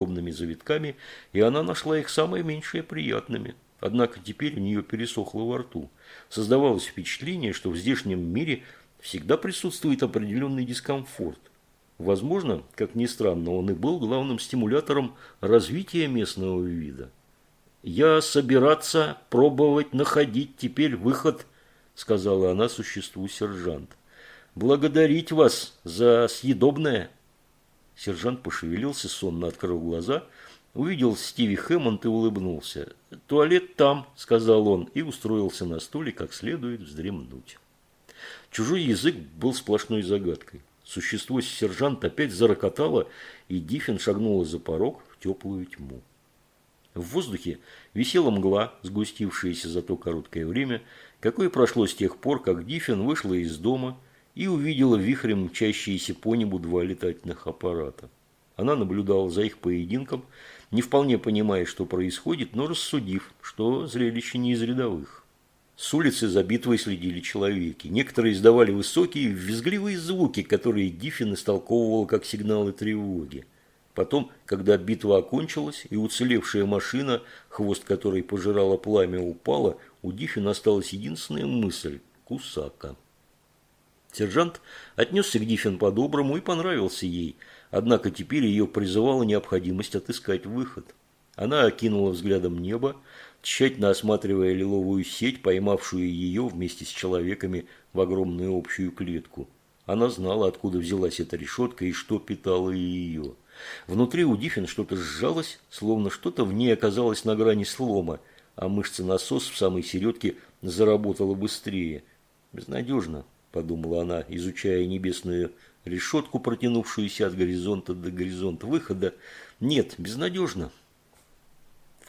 удобными завитками, и она нашла их самые меньшие приятными. Однако теперь у нее пересохло во рту. Создавалось впечатление, что в здешнем мире всегда присутствует определенный дискомфорт. Возможно, как ни странно, он и был главным стимулятором развития местного вида. «Я собираться пробовать находить теперь выход», – сказала она существу сержант. «Благодарить вас за съедобное». Сержант пошевелился, сонно открыл глаза, увидел Стиви Хэммонд и улыбнулся. «Туалет там», – сказал он, и устроился на стуле, как следует вздремнуть. Чужой язык был сплошной загадкой. Существо сержант опять зарокотало, и Диффин шагнула за порог в теплую тьму. В воздухе висела мгла, сгустившаяся за то короткое время, какое прошло с тех пор, как Диффин вышла из дома и увидела вихрем мчащиеся по небу два летательных аппарата. Она наблюдала за их поединком, не вполне понимая, что происходит, но рассудив, что зрелище не из рядовых. С улицы за битвой следили человеки. Некоторые издавали высокие, визгливые звуки, которые Диффин истолковывал как сигналы тревоги. Потом, когда битва окончилась и уцелевшая машина, хвост которой пожирало пламя, упала, у Диффина осталась единственная мысль – Кусака. Сержант отнесся к Диффин по-доброму и понравился ей, однако теперь ее призывала необходимость отыскать выход. Она окинула взглядом небо, тщательно осматривая лиловую сеть, поймавшую ее вместе с человеками в огромную общую клетку. Она знала, откуда взялась эта решетка и что питало ее. Внутри у Диффин что-то сжалось, словно что-то в ней оказалось на грани слома, а мышца насос в самой середке заработала быстрее. «Безнадежно», – подумала она, изучая небесную решетку, протянувшуюся от горизонта до горизонта выхода. «Нет, безнадежно.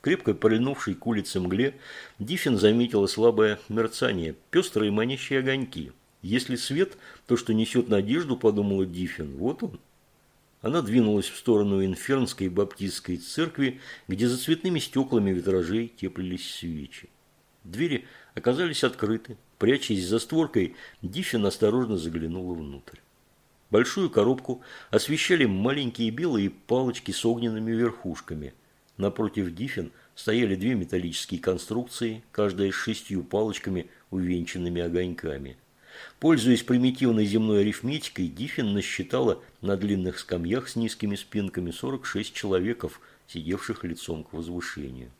В крепко прильнувшей к улице мгле Диффин заметила слабое мерцание, пестрые манящие огоньки. Если свет, то, что несет надежду, подумала Диффин, вот он. Она двинулась в сторону Инфернской баптистской церкви, где за цветными стеклами витражей теплились свечи. Двери оказались открыты. Прячась за створкой, Диффин осторожно заглянула внутрь. Большую коробку освещали маленькие белые палочки с огненными верхушками. Напротив Диффин стояли две металлические конструкции, каждая с шестью палочками, увенчанными огоньками. Пользуясь примитивной земной арифметикой, Диффин насчитала на длинных скамьях с низкими спинками 46 человеков, сидевших лицом к возвышению.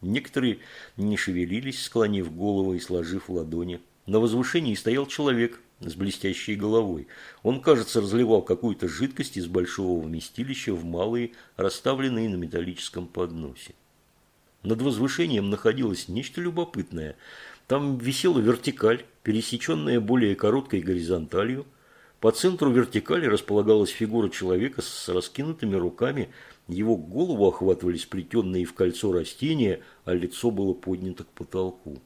Некоторые не шевелились, склонив голову и сложив ладони. На возвышении стоял человек с блестящей головой. Он, кажется, разливал какую-то жидкость из большого вместилища в малые, расставленные на металлическом подносе. Над возвышением находилось нечто любопытное. Там висела вертикаль, пересеченная более короткой горизонталью. По центру вертикали располагалась фигура человека с раскинутыми руками. Его голову охватывали сплетенные в кольцо растения, а лицо было поднято к потолку.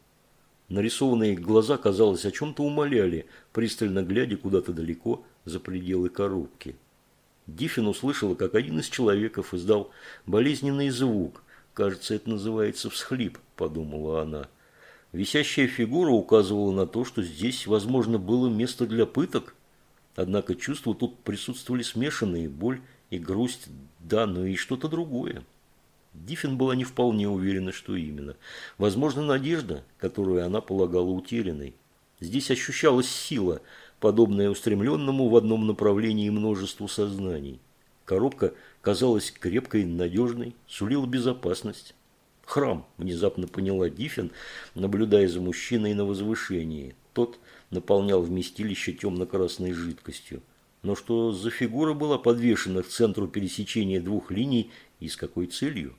Нарисованные глаза, казалось, о чем-то умоляли, пристально глядя куда-то далеко за пределы коробки. Диффин услышала, как один из человеков издал болезненный звук. «Кажется, это называется всхлип», – подумала она. Висящая фигура указывала на то, что здесь, возможно, было место для пыток. Однако чувства тут присутствовали смешанные, боль и грусть, да, но и что-то другое. Диффин была не вполне уверена, что именно. Возможно, надежда, которую она полагала утерянной. Здесь ощущалась сила, подобная устремленному в одном направлении множеству сознаний. Коробка казалась крепкой, надежной, сулила безопасность. Храм, внезапно поняла Диффин, наблюдая за мужчиной на возвышении. Тот наполнял вместилище темно-красной жидкостью. Но что за фигура была подвешена к центру пересечения двух линий и с какой целью?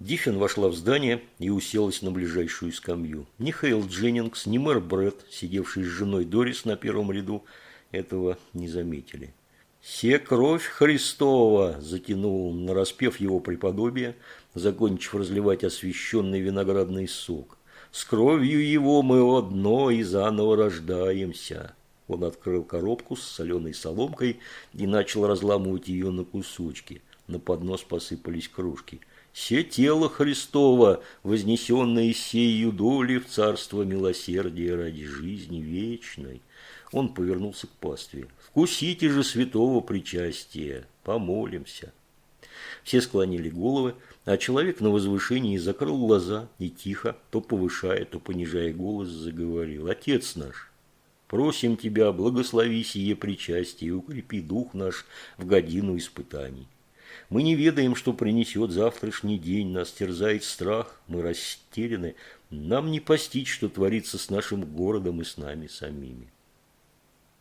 Диффин вошла в здание и уселась на ближайшую скамью. Ни Хейл Дженнингс, ни мэр Брэд, сидевший с женой Дорис на первом ряду, этого не заметили. «Се кровь Христова!» – затянул нараспев его преподобие, закончив разливать освященный виноградный сок. «С кровью его мы одно и заново рождаемся!» Он открыл коробку с соленой соломкой и начал разламывать ее на кусочки. На поднос посыпались кружки – все тело Христова, вознесенное сею доли в царство милосердия ради жизни вечной. Он повернулся к пастве. «Вкусите же святого причастия, помолимся». Все склонили головы, а человек на возвышении закрыл глаза и тихо, то повышая, то понижая голос, заговорил. «Отец наш, просим Тебя, благослови сие причастие и укрепи дух наш в годину испытаний. Мы не ведаем, что принесет завтрашний день, нас терзает страх, мы растеряны, нам не постичь, что творится с нашим городом и с нами самими».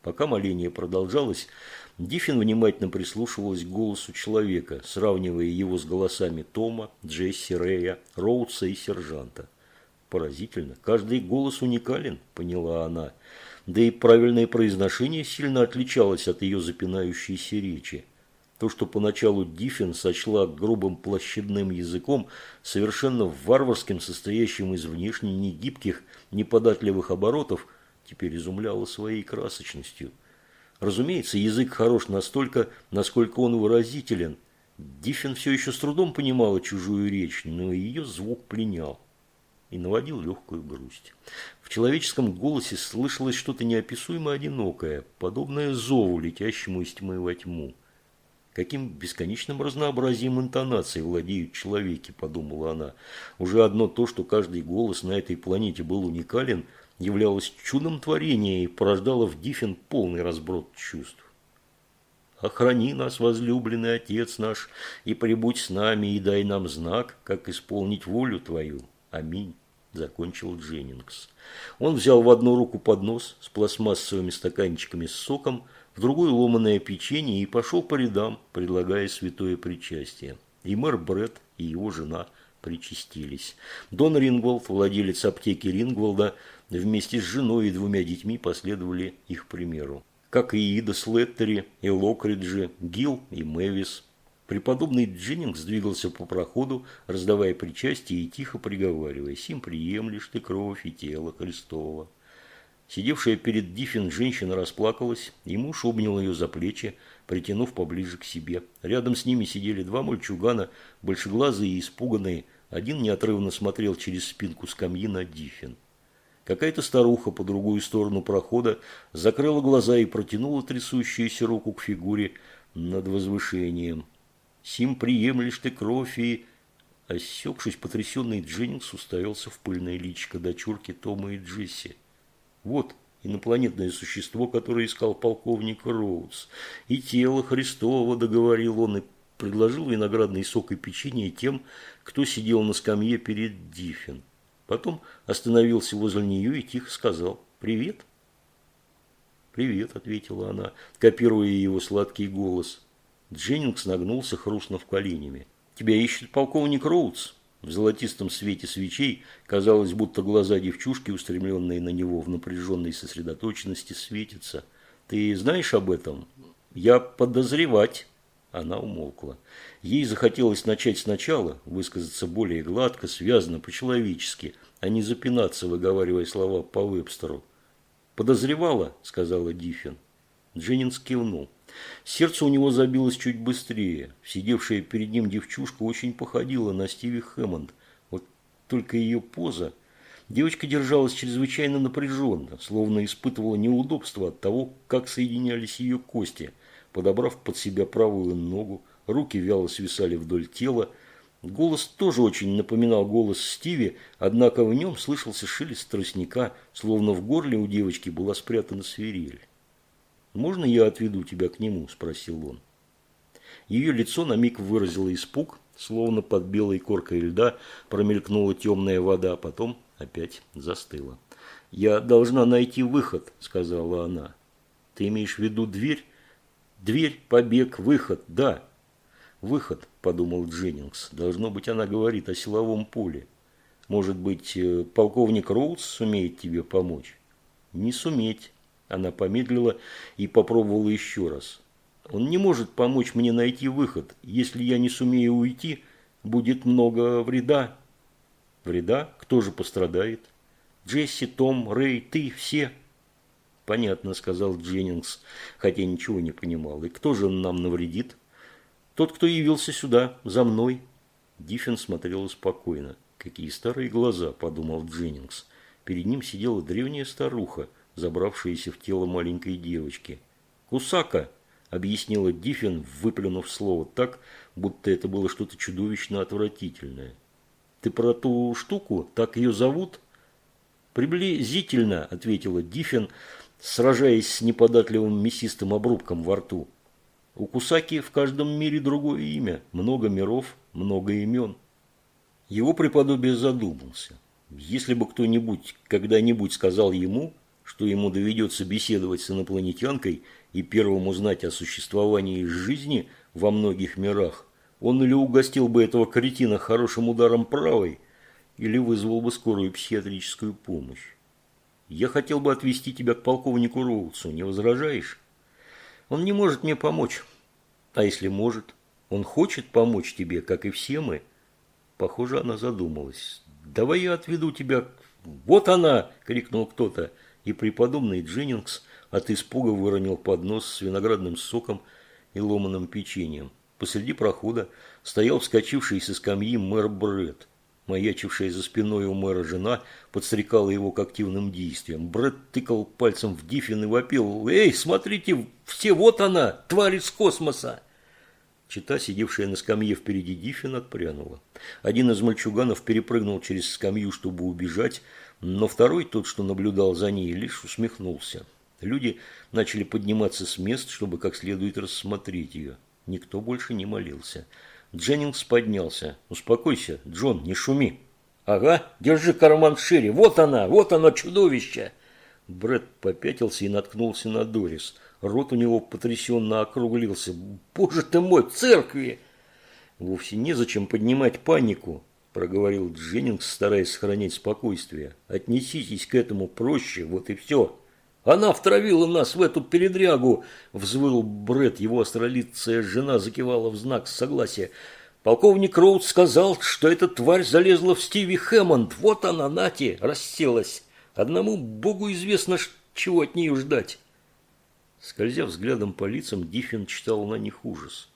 Пока моление продолжалось, Диффин внимательно прислушивалась к голосу человека, сравнивая его с голосами Тома, Джесси, Рэя, Роудса и сержанта. Поразительно, каждый голос уникален, поняла она, да и правильное произношение сильно отличалось от ее запинающейся речи. То, что поначалу Диффин сочла грубым площадным языком, совершенно варварским, состоящим из внешне негибких, неподатливых оборотов, теперь изумляло своей красочностью – Разумеется, язык хорош настолько, насколько он выразителен. Диффин все еще с трудом понимала чужую речь, но ее звук пленял и наводил легкую грусть. В человеческом голосе слышалось что-то неописуемо одинокое, подобное зову, летящему из тьмы во тьму. Каким бесконечным разнообразием интонаций владеют человеки, подумала она. Уже одно то, что каждый голос на этой планете был уникален – являлось чудом творения и порождало в Диффин полный разброд чувств. «Охрани нас, возлюбленный Отец наш, и прибудь с нами, и дай нам знак, как исполнить волю Твою. Аминь», – закончил Дженнингс. Он взял в одну руку поднос с пластмассовыми стаканчиками с соком, в другую ломаное печенье и пошел по рядам, предлагая святое причастие. И мэр Бред, и его жена причастились. Дон Рингволд, владелец аптеки Рингволда, вместе с женой и двумя детьми последовали их примеру. Как и Ида Слеттери, и Локриджи, Гил и Мэвис. Преподобный Дженнингс двигался по проходу, раздавая причастие и тихо приговаривая «Сим приемлешь ты кровь и тело Христова». Сидевшая перед Диффин женщина расплакалась, и муж обнял ее за плечи, притянув поближе к себе. Рядом с ними сидели два мальчугана, большеглазые и испуганные. Один неотрывно смотрел через спинку скамьи на Диффин. Какая-то старуха по другую сторону прохода закрыла глаза и протянула трясущуюся руку к фигуре над возвышением. «Сим приемлешь ты кровь и...» Осекшись, потрясенный Дженнингс уставился в пыльное личико дочурки Тома и Джесси. «Вот инопланетное существо, которое искал полковник Роудс. И тело Христово, договорил он, и предложил виноградный сок и печенье тем, кто сидел на скамье перед Диффин. Потом остановился возле нее и тихо сказал «Привет». «Привет», – ответила она, копируя его сладкий голос. Дженнингс нагнулся, хрустнув коленями. «Тебя ищет полковник Роудс?» В золотистом свете свечей казалось, будто глаза девчушки, устремленные на него в напряженной сосредоточенности, светятся. «Ты знаешь об этом?» «Я подозревать». Она умолкла. Ей захотелось начать сначала, высказаться более гладко, связно, по-человечески, а не запинаться, выговаривая слова по Вебстеру. «Подозревала», – сказала Диффин. Дженнинс кивнул. Сердце у него забилось чуть быстрее. Сидевшая перед ним девчушка очень походила на Стиви Хэммонд. Вот только ее поза... Девочка держалась чрезвычайно напряженно, словно испытывала неудобство от того, как соединялись ее кости – подобрав под себя правую ногу, руки вяло свисали вдоль тела. Голос тоже очень напоминал голос Стиви, однако в нем слышался шелест тростника, словно в горле у девочки была спрятана свирель. «Можно я отведу тебя к нему?» – спросил он. Ее лицо на миг выразило испуг, словно под белой коркой льда промелькнула темная вода, а потом опять застыла. «Я должна найти выход», – сказала она. «Ты имеешь в виду дверь?» Дверь, побег, выход, да. Выход, подумал Дженнингс. Должно быть, она говорит о силовом поле. Может быть, э, полковник Роудс сумеет тебе помочь? Не суметь. Она помедлила и попробовала еще раз. Он не может помочь мне найти выход. Если я не сумею уйти, будет много вреда. Вреда? Кто же пострадает? Джесси, Том, Рэй, ты, все. «Понятно», – сказал Дженнингс, хотя ничего не понимал. «И кто же нам навредит?» «Тот, кто явился сюда, за мной». Диффин смотрел спокойно. «Какие старые глаза», – подумал Дженнингс. Перед ним сидела древняя старуха, забравшаяся в тело маленькой девочки. «Кусака!» объяснила Диффин, выплюнув слово так, будто это было что-то чудовищно отвратительное. Ты про ту штуку? Так ее зовут? Приблизительно, ответила Диффин, сражаясь с неподатливым мясистым обрубком во рту. У Кусаки в каждом мире другое имя, много миров, много имен. Его преподобие задумался. Если бы кто-нибудь когда-нибудь сказал ему, что ему доведется беседовать с инопланетянкой и первым узнать о существовании жизни во многих мирах, он или угостил бы этого кретина хорошим ударом правой, или вызвал бы скорую психиатрическую помощь. Я хотел бы отвезти тебя к полковнику Роудсу, не возражаешь? Он не может мне помочь. А если может? Он хочет помочь тебе, как и все мы. Похоже, она задумалась. Давай я отведу тебя. Вот она! крикнул кто-то, и преподобный Дженнингс от испуга выронил поднос с виноградным соком и ломаным печеньем. Посреди прохода стоял вскочивший со скамьи мэр Брэд. Маячившая за спиной у мэра жена подстрекала его к активным действиям. Брэд тыкал пальцем в Диффин и вопил. «Эй, смотрите, все, вот она, тварь из космоса!» Чита, сидевшая на скамье впереди Диффин, отпрянула. Один из мальчуганов перепрыгнул через скамью, чтобы убежать, но второй, тот, что наблюдал за ней, лишь усмехнулся. Люди начали подниматься с мест, чтобы как следует рассмотреть ее. Никто больше не молился. Дженнингс поднялся. «Успокойся, Джон, не шуми». «Ага, держи карман шире. Вот она, вот оно чудовище!» Брэд попятился и наткнулся на Дорис. Рот у него потрясенно округлился. «Боже ты мой, церкви!» «Вовсе незачем поднимать панику», – проговорил Дженнингс, стараясь сохранять спокойствие. «Отнеситесь к этому проще, вот и все». Она втравила нас в эту передрягу!» – взвыл Бред. Его астролицая жена закивала в знак согласия. Полковник Роуд сказал, что эта тварь залезла в Стиви Хэммонд. Вот она, Нати, расселась. Одному богу известно, чего от нее ждать. Скользя взглядом по лицам, Диффин читал на них ужас.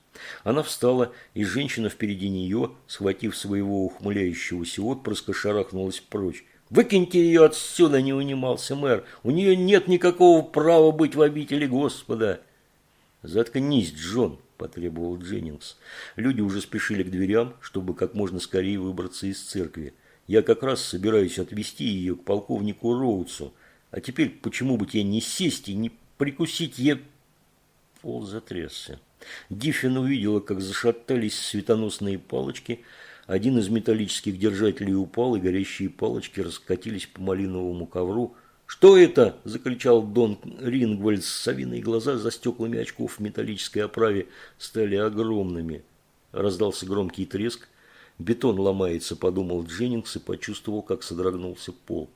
Она встала, и женщина впереди нее, схватив своего ухмыляющегося отпрыска, шарахнулась прочь. Выкиньте ее отсюда, не унимался мэр. У нее нет никакого права быть в обители Господа. Заткнись, Джон, потребовал Дженнингс. Люди уже спешили к дверям, чтобы как можно скорее выбраться из церкви. Я как раз собираюсь отвезти ее к полковнику Роудсу. А теперь почему бы тебе не сесть и не прикусить е... Пол затрясся. Диффин увидела, как зашатались светоносные палочки – один из металлических держателей упал, и горящие палочки раскатились по малиновому ковру. «Что это?» – закричал Дон Рингвальд. Совиные глаза за стеклами очков в металлической оправе стали огромными. Раздался громкий треск. «Бетон ломается», – подумал Дженнингс и почувствовал, как содрогнулся пол.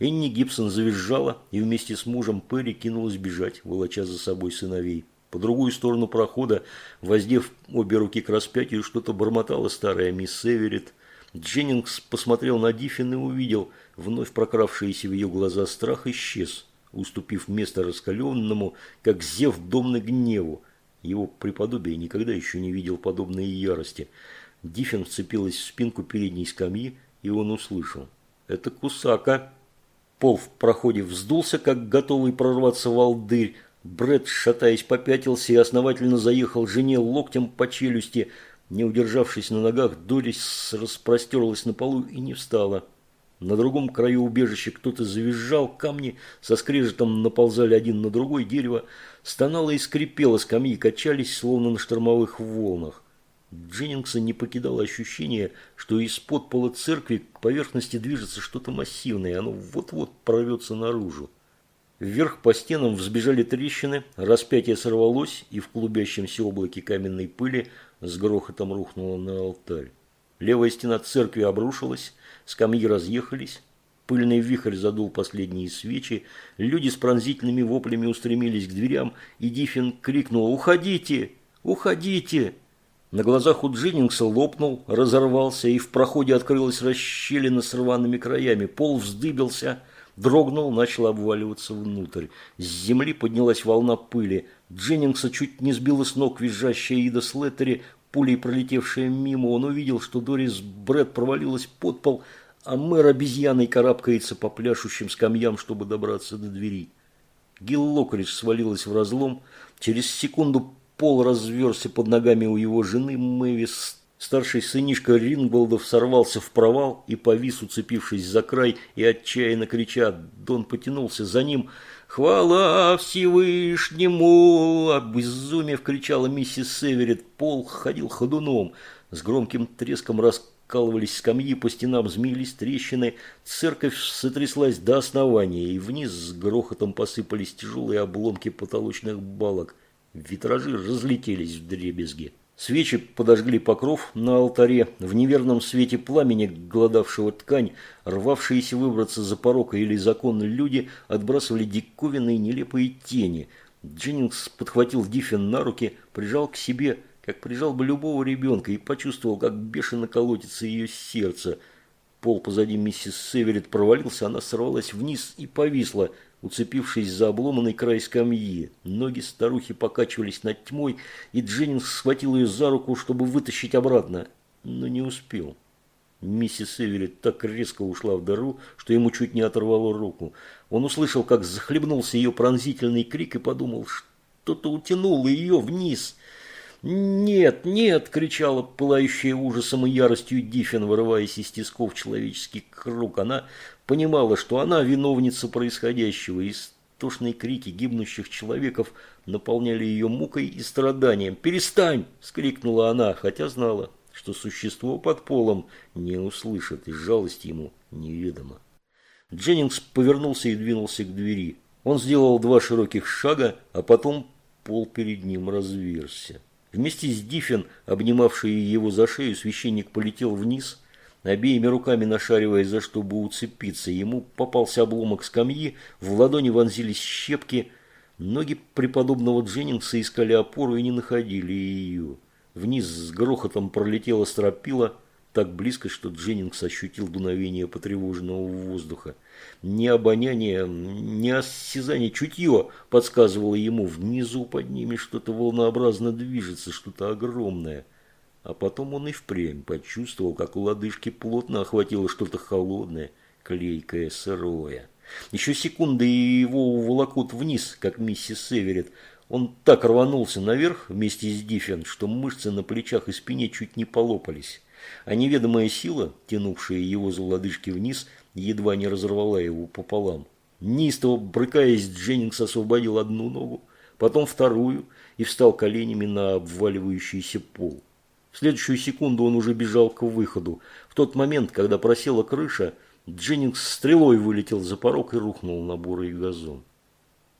Энни Гибсон завизжала и вместе с мужем Перри кинулась бежать, волоча за собой сыновей. По другую сторону прохода, воздев обе руки к распятию, что-то бормотала старая мисс Эверетт. Дженнингс посмотрел на Диффин и увидел, вновь прокравшийся в ее глаза страх исчез, уступив место раскаленному, как зев домны гневу. Его преподобие никогда еще не видел подобной ярости. Диффин вцепилась в спинку передней скамьи, и он услышал. «Это Кусака!» Пол в проходе вздулся, как готовый прорваться волдырь, Бред, шатаясь, попятился и основательно заехал жене локтем по челюсти. Не удержавшись на ногах, Дорис распростерлась на полу и не встала. На другом краю убежища кто-то завизжал, камни со скрежетом наползали один на другой, дерево стонало и скрипело, скамьи качались, словно на штормовых волнах. Дженнингса не покидало ощущение, что из-под пола церкви к поверхности движется что-то массивное, оно вот-вот прорвется наружу. Вверх по стенам взбежали трещины, распятие сорвалось, и в клубящемся облаке каменной пыли с грохотом рухнуло на алтарь. Левая стена церкви обрушилась, скамьи разъехались, пыльный вихрь задул последние свечи, люди с пронзительными воплями устремились к дверям, и Диффин крикнул «Уходите! Уходите!» На глазах у Дженнингса лопнул, разорвался, и в проходе открылась расщелина с рваными краями. Пол вздыбился – дрогнул, начал обваливаться внутрь. С земли поднялась волна пыли. Дженнингса чуть не сбила с ног визжащая Ида Слеттери, пулей пролетевшая мимо. Он увидел, что Дорис Брэд провалилась под пол, а мэр обезьяной карабкается по пляшущим скамьям, чтобы добраться до двери. Гил Локридж свалилась в разлом. Через секунду пол разверся под ногами у его жены Мэвис. Старший сынишка Рингболдов сорвался в провал и повис, уцепившись за край и отчаянно крича. Дон потянулся за ним. «Хвала Всевышнему!» Обезумев кричала миссис Северет. Пол ходил ходуном. С громким треском раскалывались скамьи, по стенам змеились трещины. Церковь сотряслась до основания, и вниз с грохотом посыпались тяжелые обломки потолочных балок. Витражи разлетелись в дребезги. Свечи подожгли покров на алтаре. В неверном свете пламени, голодавшего ткань, рвавшиеся выбраться за порог или закон люди отбрасывали диковинные нелепые тени. Дженнингс подхватил Диффин на руки, прижал к себе, как прижал бы любого ребенка, и почувствовал, как бешено колотится ее сердце. Пол позади миссис Северет провалился, она сорвалась вниз и повисла – уцепившись за обломанный край скамьи. Ноги старухи покачивались над тьмой, и Дженнингс схватил ее за руку, чтобы вытащить обратно, но не успел. Миссис Эверетт так резко ушла в дыру, что ему чуть не оторвало руку. Он услышал, как захлебнулся ее пронзительный крик и подумал, что-то утянуло ее вниз. «Нет, нет!» – кричала пылающая ужасом и яростью Диффин, вырываясь из тисков человеческий круг. Она понимала, что она виновница происходящего, и истошные крики гибнущих человеков наполняли ее мукой и страданием. «Перестань!» – скрикнула она, хотя знала, что существо под полом не услышит, и жалость ему неведома. Дженнингс повернулся и двинулся к двери. Он сделал два широких шага, а потом пол перед ним разверзся. Вместе с Диффин, обнимавший его за шею, священник полетел вниз, обеими руками нашаривая за чтобы уцепиться. Ему попался обломок скамьи, в ладони вонзились щепки. Ноги преподобного Дженнингса искали опору и не находили ее. Вниз с грохотом пролетела стропила, так близко, что Дженнингс ощутил дуновение потревоженного воздуха. Ни обоняние, ни осязание, чутье подсказывало ему. Внизу под ними что-то волнообразно движется, что-то огромное. А потом он и впрямь почувствовал, как у лодыжки плотно охватило что-то холодное, клейкое, сырое. Еще секунды, и его уволокут вниз, как миссис Северет. Он так рванулся наверх вместе с Диффен, что мышцы на плечах и спине чуть не полопались а неведомая сила, тянувшая его за лодыжки вниз, едва не разорвала его пополам. Неистово брыкаясь, Дженнингс освободил одну ногу, потом вторую и встал коленями на обваливающийся пол. В следующую секунду он уже бежал к выходу. В тот момент, когда просела крыша, Дженнингс стрелой вылетел за порог и рухнул на бурый газон.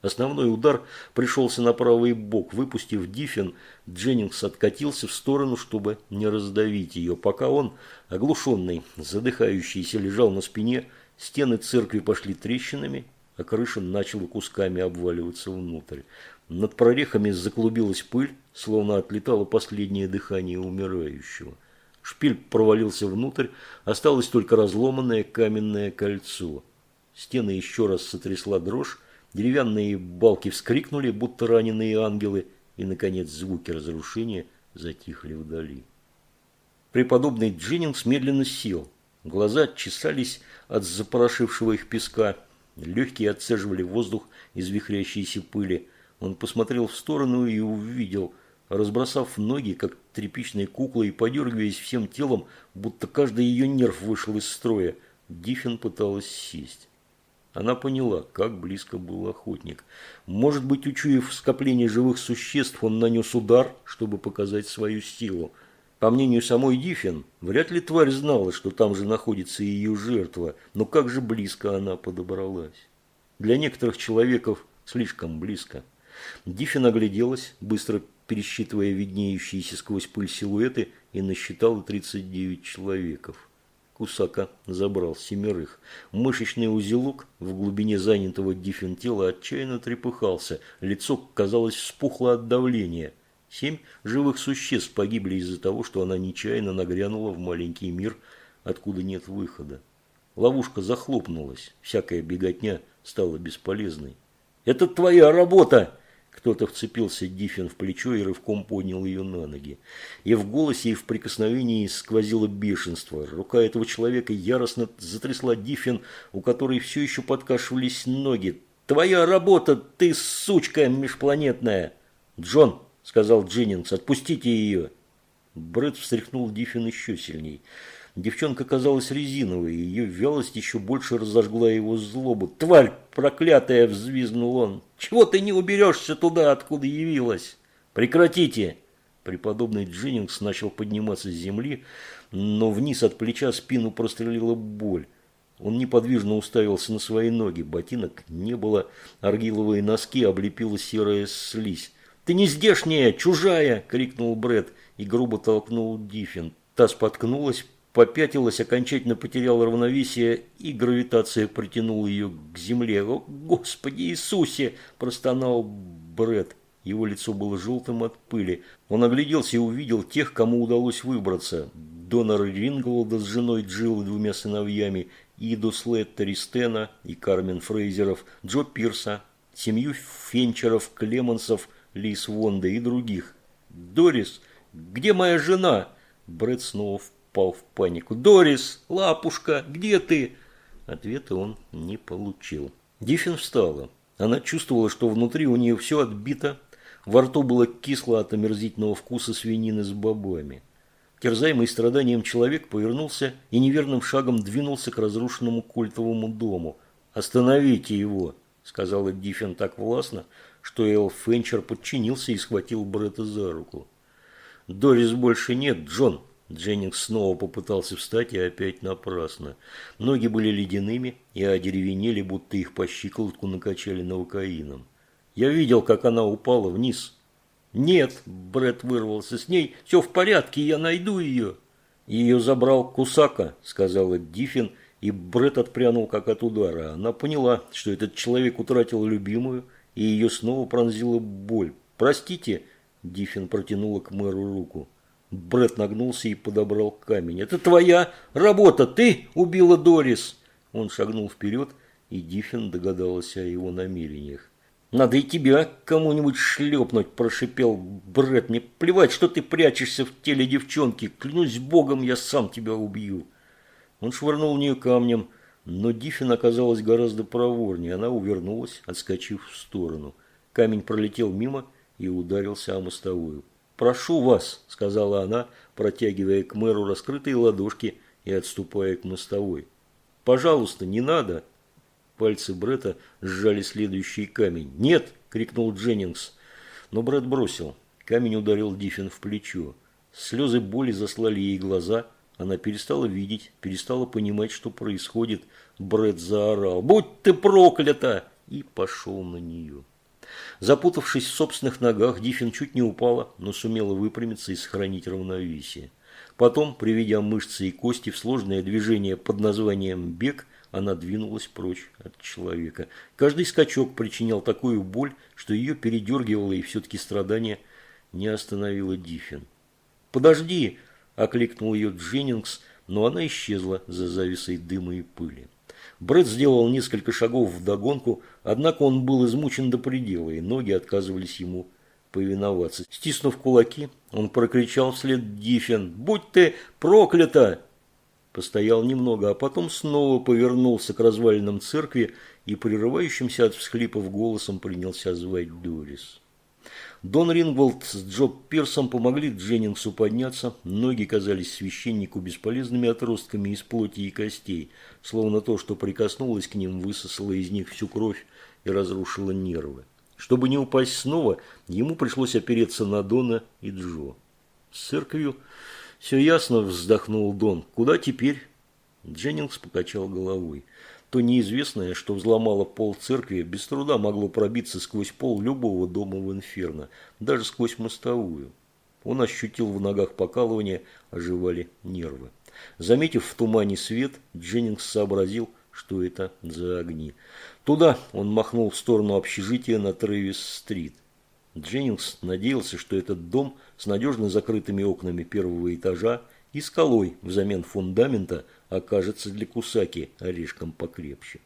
Основной удар пришелся на правый бок. Выпустив Диффин, Дженнингс откатился в сторону, чтобы не раздавить ее. Пока он, оглушенный, задыхающийся, лежал на спине, стены церкви пошли трещинами, а крыша начала кусками обваливаться внутрь. Над прорехами заклубилась пыль, словно отлетало последнее дыхание умирающего. Шпиль провалился внутрь, осталось только разломанное каменное кольцо. Стены еще раз сотрясла дрожь, Деревянные балки вскрикнули, будто раненые ангелы, и, наконец, звуки разрушения затихли вдали. Преподобный Дженнингс медленно сел. Глаза чесались от запорошившего их песка. Легкие отцеживали воздух из вихрящейся пыли. Он посмотрел в сторону и увидел, разбросав ноги, как тряпичные куклы, и подергиваясь всем телом, будто каждый ее нерв вышел из строя, Диффин пыталась сесть. Она поняла, как близко был охотник. Может быть, учуяв скопление живых существ, он нанес удар, чтобы показать свою силу. По мнению самой Диффин, вряд ли тварь знала, что там же находится ее жертва, но как же близко она подобралась. Для некоторых человеков слишком близко. Диффин огляделась, быстро пересчитывая виднеющиеся сквозь пыль силуэты, и насчитала 39 человеков. Кусака забрал семерых. Мышечный узелок в глубине занятого диффин тела отчаянно трепыхался. Лицо, казалось, вспухло от давления. Семь живых существ погибли из-за того, что она нечаянно нагрянула в маленький мир, откуда нет выхода. Ловушка захлопнулась. Всякая беготня стала бесполезной. «Это твоя работа!» Кто-то вцепился Диффин в плечо и рывком поднял ее на ноги. И в голосе, и в прикосновении сквозило бешенство. Рука этого человека яростно затрясла Диффин, у которой все еще подкашивались ноги. Твоя работа, ты сучка межпланетная!» «Джон!» – сказал Дженнингс, – «отпустите ее!» Брэд встряхнул Диффин еще сильней. Девчонка казалась резиновой, ее вялость еще больше разожгла его злобу. «Тварь проклятая!» – взвизгнул он. «Чего ты не уберешься туда, откуда явилась?» «Прекратите!» Преподобный Дженнингс начал подниматься с земли, но вниз от плеча спину прострелила боль. Он неподвижно уставился на свои ноги. Ботинок не было, аргиловые носки облепила серая слизь. «Ты не здешняя, чужая!» – крикнул Бред и грубо толкнул Диффин. Та споткнулась, попятилась, окончательно потеряла равновесие, и гравитация притянула ее к земле. «О, Господи Иисусе!» – простонал Бред. Его лицо было желтым от пыли. Он огляделся и увидел тех, кому удалось выбраться. Донора Ринголда с женой Джилл и двумя сыновьями, Иду Слеттери Стена и Кармен Фрейзеров, Джо Пирса, семью Фенчеров, Клемансов, Лис Вонда и других. «Дорис, где моя жена?» Брэд снова впал в панику. «Дорис, лапушка, где ты?» Ответа он не получил. Диффин встала. Она чувствовала, что внутри у нее все отбито, во рту было кисло от омерзительного вкуса свинины с бобами. Терзаемый страданием человек повернулся и неверным шагом двинулся к разрушенному культовому дому. «Остановите его!» – сказала Диффин так властно, что Эл Фенчер подчинился и схватил Бретта за руку. «Дорис больше нет, Джон!» Дженнингс снова попытался встать и опять напрасно. Ноги были ледяными и одеревенели, будто их по щиколотку накачали новокаином. Я видел, как она упала вниз. Нет, Бред вырвался с ней. Все в порядке, я найду ее. Ее забрал Кусака, сказала Диффин, и Бред отпрянул как от удара. Она поняла, что этот человек утратил любимую, и ее снова пронзила боль. «Простите», – Диффин протянула к мэру руку. Бред нагнулся и подобрал камень. «Это твоя работа! Ты убила Дорис!» Он шагнул вперед, и Диффин догадалась о его намерениях. «Надо и тебя кому-нибудь шлепнуть», – прошипел Брэд. «Мне плевать, что ты прячешься в теле девчонки. Клянусь богом, я сам тебя убью». Он швырнул в нее камнем, но Диффин оказалась гораздо проворнее. Она увернулась, отскочив в сторону. Камень пролетел мимо и ударился о мостовую. «Прошу вас», – сказала она, протягивая к мэру раскрытые ладошки и отступая к мостовой. «Пожалуйста, не надо». Пальцы Брета сжали следующий камень. «Нет!» – крикнул Дженнингс. Но Брет бросил. Камень ударил Диффин в плечо. Слезы боли заслали ей глаза. Она перестала видеть, перестала понимать, что происходит. Бред заорал. «Будь ты проклята!» и пошел на нее. Запутавшись в собственных ногах, Диффин чуть не упала, но сумела выпрямиться и сохранить равновесие. Потом, приведя мышцы и кости в сложное движение под названием «бег», она двинулась прочь от человека. Каждый скачок причинял такую боль, что ее передергивало, и все-таки страдание не остановило Диффин. «Подожди!» – окликнул ее Дженнингс, но она исчезла за завесой дыма и пыли. Брэд сделал несколько шагов вдогонку, однако он был измучен до предела, и ноги отказывались ему повиноваться. Стиснув кулаки, он прокричал вслед Диффин «Будь ты проклята!» Постоял немного, а потом снова повернулся к развалинам церкви и прерывающимся от всхлипов голосом принялся звать Дорис. Дон Рингволд с Джо Пирсом помогли Дженнингсу подняться. Ноги казались священнику бесполезными отростками из плоти и костей, словно то, что прикоснулось к ним, высосало из них всю кровь и разрушило нервы. Чтобы не упасть снова, ему пришлось опереться на Дона и Джо. С церковью «Все ясно», – вздохнул Дон. «Куда теперь?» Дженнингс покачал головой. То неизвестное, что взломало пол церкви, без труда могло пробиться сквозь пол любого дома в Инферно, даже сквозь мостовую. Он ощутил в ногах покалывание, оживали нервы. Заметив в тумане свет, Дженнингс сообразил, что это за огни. Туда он махнул в сторону общежития на Трэвис-стрит. Дженнингс надеялся, что этот дом с надежно закрытыми окнами первого этажа и скалой взамен фундамента окажется для Кусаки орешком покрепче.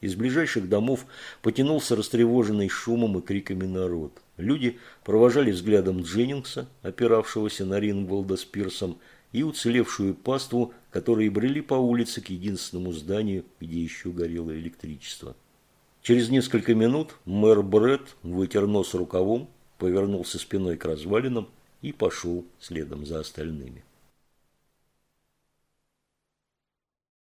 Из ближайших домов потянулся растревоженный шумом и криками народ. Люди провожали взглядом Дженнингса, опиравшегося на Рингволда с пирсом, и уцелевшую паству, которые брели по улице к единственному зданию, где еще горело электричество. Через несколько минут мэр Бретт вытер нос рукавом, повернулся спиной к развалинам и пошел следом за остальными.